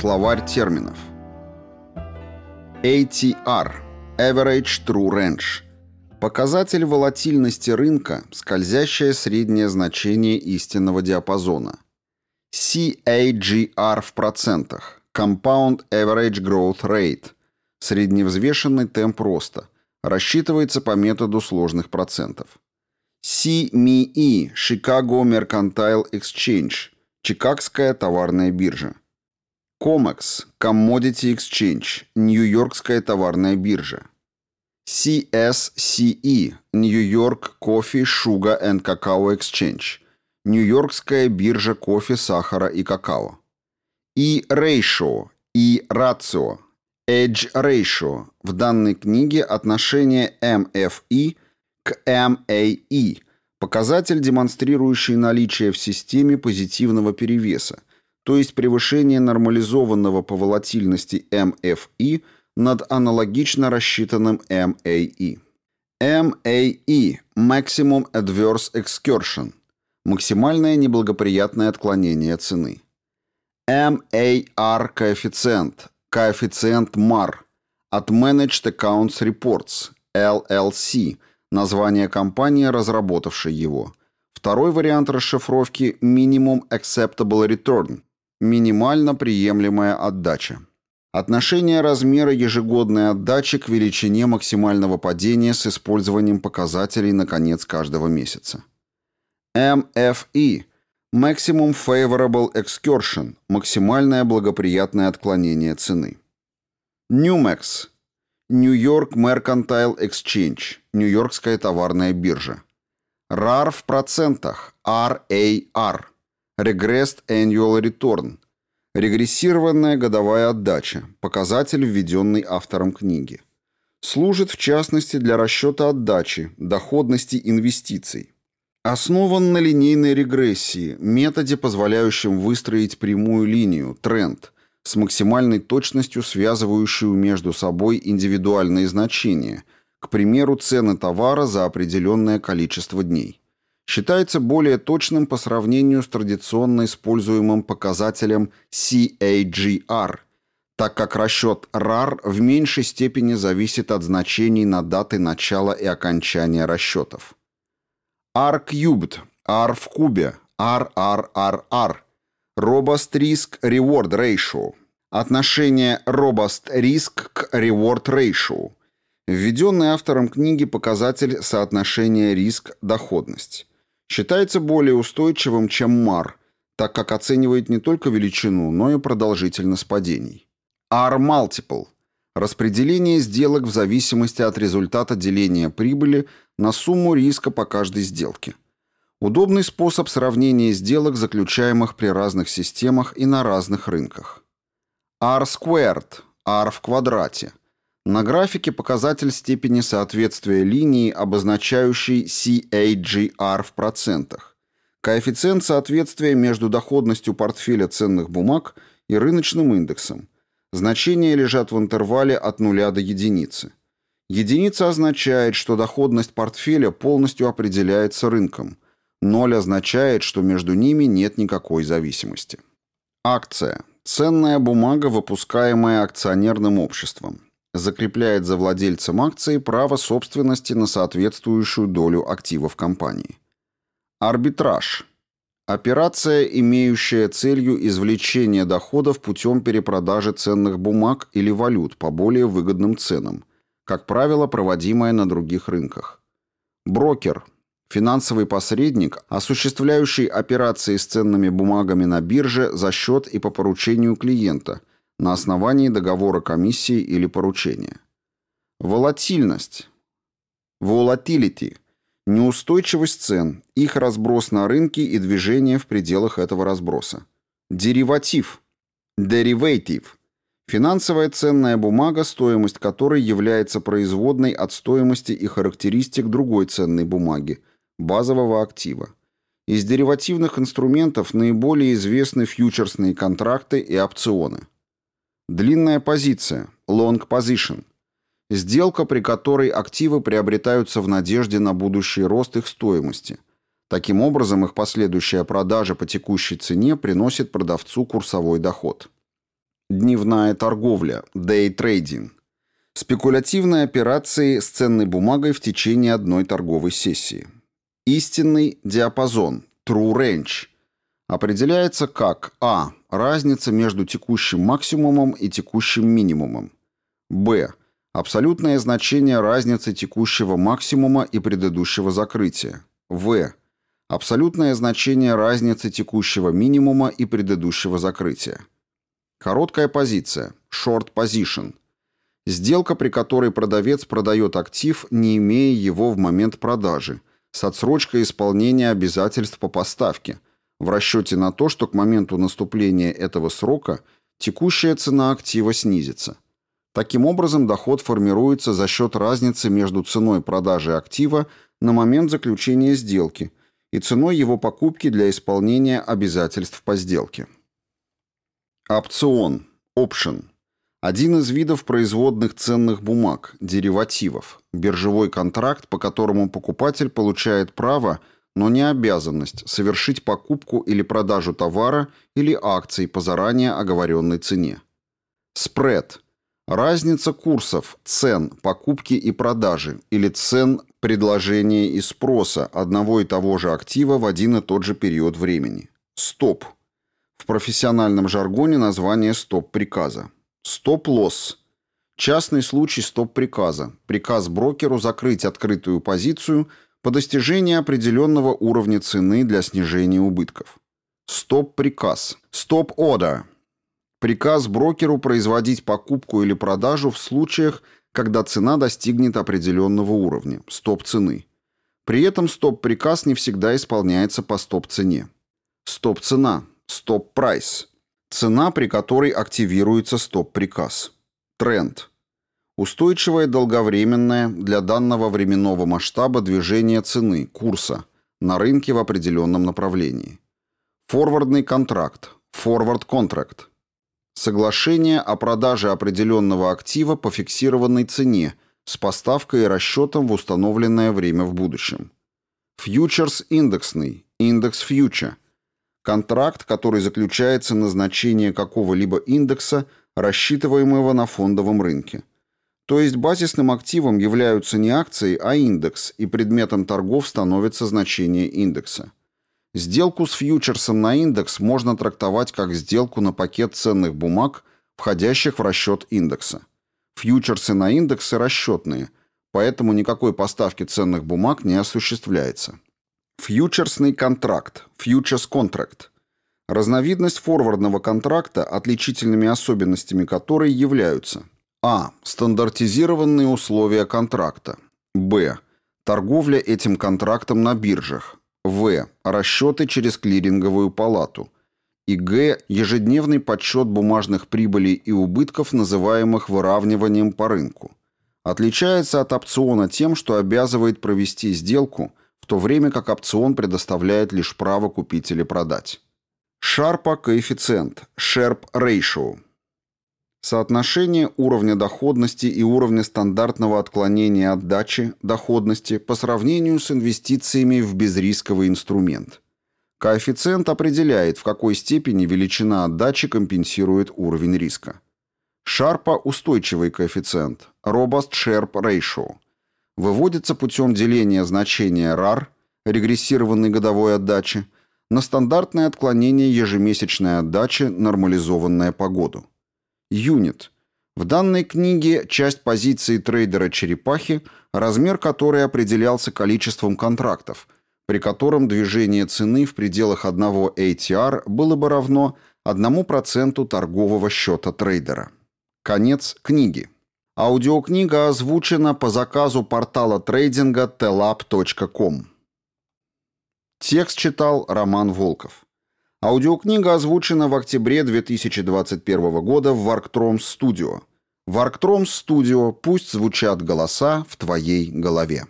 Словарь терминов. ATR – Average True Range – показатель волатильности рынка, скользящее среднее значение истинного диапазона. CAGR в процентах – Compound Average Growth Rate – средневзвешенный темп роста, рассчитывается по методу сложных процентов. CME – Chicago Mercantile Exchange – Чикагская товарная биржа. COMEX – Commodity Exchange – Нью-Йоркская товарная биржа. CSCE – New York Coffee, Sugar and Cacao Exchange – Нью-Йоркская биржа кофе, сахара и какао. E-Ratio – E-Ratio – Edge Ratio – в данной книге отношение MFE к MAE – показатель, демонстрирующий наличие в системе позитивного перевеса, то есть превышение нормализованного по волатильности MFI над аналогично рассчитанным MAE. MAE – Maximum Adverse Excursion – максимальное неблагоприятное отклонение цены. MAR – коэффициент, коэффициент MAR от Managed Accounts Reports, LLC, название компании, разработавшей его. Второй вариант расшифровки – Minimum Acceptable Return, Минимально приемлемая отдача. Отношение размера ежегодной отдачи к величине максимального падения с использованием показателей на конец каждого месяца. MFE – Maximum Favorable Excursion – максимальное благоприятное отклонение цены. NewMax – New York Mercantile Exchange – Нью-Йоркская товарная биржа. RAR в процентах – RAR – Regressed Annual Return. Регрессированная годовая отдача. Показатель, введенный автором книги. Служит в частности для расчета отдачи, доходности инвестиций. Основан на линейной регрессии, методе, позволяющем выстроить прямую линию, тренд, с максимальной точностью связывающую между собой индивидуальные значения, к примеру, цены товара за определенное количество дней считается более точным по сравнению с традиционно используемым показателем CAGR, так как расчет RAR в меньшей степени зависит от значений на даты начала и окончания расчетов. R cubed, R в кубе, RRRR, Robust Risk Reward Ratio, отношение Robust Risk к Reward Ratio, введенный автором книги показатель соотношения риск-доходность считается более устойчивым, чем МАР, так как оценивает не только величину, но и продолжительность падений. R-multiple – распределение сделок в зависимости от результата деления прибыли на сумму риска по каждой сделке. Удобный способ сравнения сделок, заключаемых при разных системах и на разных рынках. R-squared – R в квадрате – на графике показатель степени соответствия линии, обозначающей CAGR в процентах. Коэффициент соответствия между доходностью портфеля ценных бумаг и рыночным индексом. Значения лежат в интервале от нуля до единицы. Единица означает, что доходность портфеля полностью определяется рынком. Ноль означает, что между ними нет никакой зависимости. Акция. Ценная бумага, выпускаемая акционерным обществом закрепляет за владельцем акции право собственности на соответствующую долю активов компании. Арбитраж. Операция, имеющая целью извлечение доходов путем перепродажи ценных бумаг или валют по более выгодным ценам, как правило, проводимая на других рынках. Брокер. Финансовый посредник, осуществляющий операции с ценными бумагами на бирже за счет и по поручению клиента – на основании договора комиссии или поручения. Волатильность. Volatility – неустойчивость цен, их разброс на рынке и движение в пределах этого разброса. Дериватив. Derivative – финансовая ценная бумага, стоимость которой является производной от стоимости и характеристик другой ценной бумаги, базового актива. Из деривативных инструментов наиболее известны фьючерсные контракты и опционы. Длинная позиция, long position. Сделка, при которой активы приобретаются в надежде на будущий рост их стоимости. Таким образом, их последующая продажа по текущей цене приносит продавцу курсовой доход. Дневная торговля, day trading. Спекулятивные операции с ценной бумагой в течение одной торговой сессии. Истинный диапазон, true range, определяется как а. разница между текущим максимумом и текущим минимумом, б. абсолютное значение разницы текущего максимума и предыдущего закрытия, в. абсолютное значение разницы текущего минимума и предыдущего закрытия. Короткая позиция, short position. Сделка, при которой продавец продает актив, не имея его в момент продажи, с отсрочкой исполнения обязательств по поставке, в расчете на то, что к моменту наступления этого срока текущая цена актива снизится. Таким образом, доход формируется за счет разницы между ценой продажи актива на момент заключения сделки и ценой его покупки для исполнения обязательств по сделке. Опцион, option. Один из видов производных ценных бумаг, деривативов, биржевой контракт, по которому покупатель получает право, но не обязанность совершить покупку или продажу товара или акций по заранее оговоренной цене. Спред. Разница курсов, цен, покупки и продажи или цен предложения и спроса одного и того же актива в один и тот же период времени. Стоп. В профессиональном жаргоне название стоп-приказа. Стоп-лосс. Частный случай стоп-приказа. Приказ брокеру закрыть открытую позицию по достижении определенного уровня цены для снижения убытков. Стоп-приказ. Стоп-ордер. Приказ брокеру производить покупку или продажу в случаях, когда цена достигнет определенного уровня, стоп-цены. При этом стоп-приказ не всегда исполняется по стоп-цене. Стоп-цена. Стоп-прайс. Цена, при которой активируется стоп-приказ. Тренд. Устойчивое долговременное для данного временного масштаба движение цены, курса, на рынке в определенном направлении. Форвардный контракт. Форвард контракт. Соглашение о продаже определенного актива по фиксированной цене с поставкой и расчетом в установленное время в будущем. Фьючерс индексный. Индекс фьючер – Контракт, который заключается на значение какого-либо индекса, рассчитываемого на фондовом рынке. То есть базисным активом являются не акции, а индекс, и предметом торгов становится значение индекса. Сделку с фьючерсом на индекс можно трактовать как сделку на пакет ценных бумаг, входящих в расчет индекса. Фьючерсы на индексы расчетные, поэтому никакой поставки ценных бумаг не осуществляется. Фьючерсный контракт, фьючерс контракт. Разновидность форвардного контракта, отличительными особенностями которой являются а. Стандартизированные условия контракта. б. Торговля этим контрактом на биржах. в. Расчеты через клиринговую палату. И г. Ежедневный подсчет бумажных прибылей и убытков, называемых выравниванием по рынку. Отличается от опциона тем, что обязывает провести сделку – то время как опцион предоставляет лишь право купить или продать. Шарпа коэффициент, Sharp Ratio. Соотношение уровня доходности и уровня стандартного отклонения отдачи доходности по сравнению с инвестициями в безрисковый инструмент. Коэффициент определяет, в какой степени величина отдачи компенсирует уровень риска. Шарпа – устойчивый коэффициент, Robust Sharp Ratio – выводится путем деления значения RAR, регрессированной годовой отдачи, на стандартное отклонение ежемесячной отдачи, нормализованная по году. Юнит. В данной книге часть позиции трейдера черепахи, размер которой определялся количеством контрактов, при котором движение цены в пределах одного ATR было бы равно 1% торгового счета трейдера. Конец книги. Аудиокнига озвучена по заказу портала трейдинга telab.com. Текст читал Роман Волков. Аудиокнига озвучена в октябре 2021 года в Warktrom Studio. Warktrom Studio. Пусть звучат голоса в твоей голове.